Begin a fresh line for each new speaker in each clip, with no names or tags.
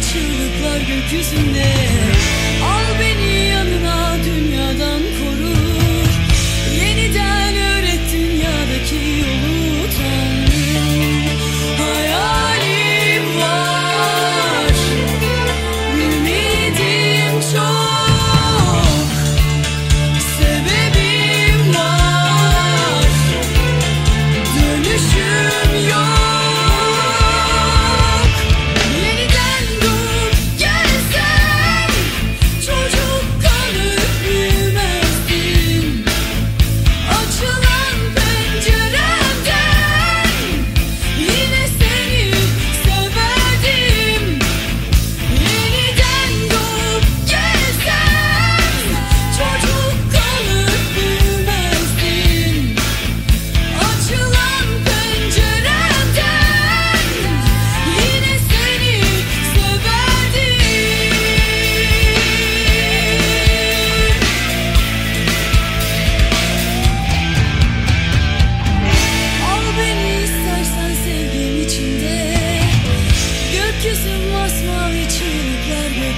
çığlıklar gökyüzünde. Al beni.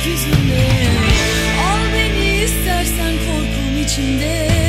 gökyüzüne Al beni istersen korkum içinde.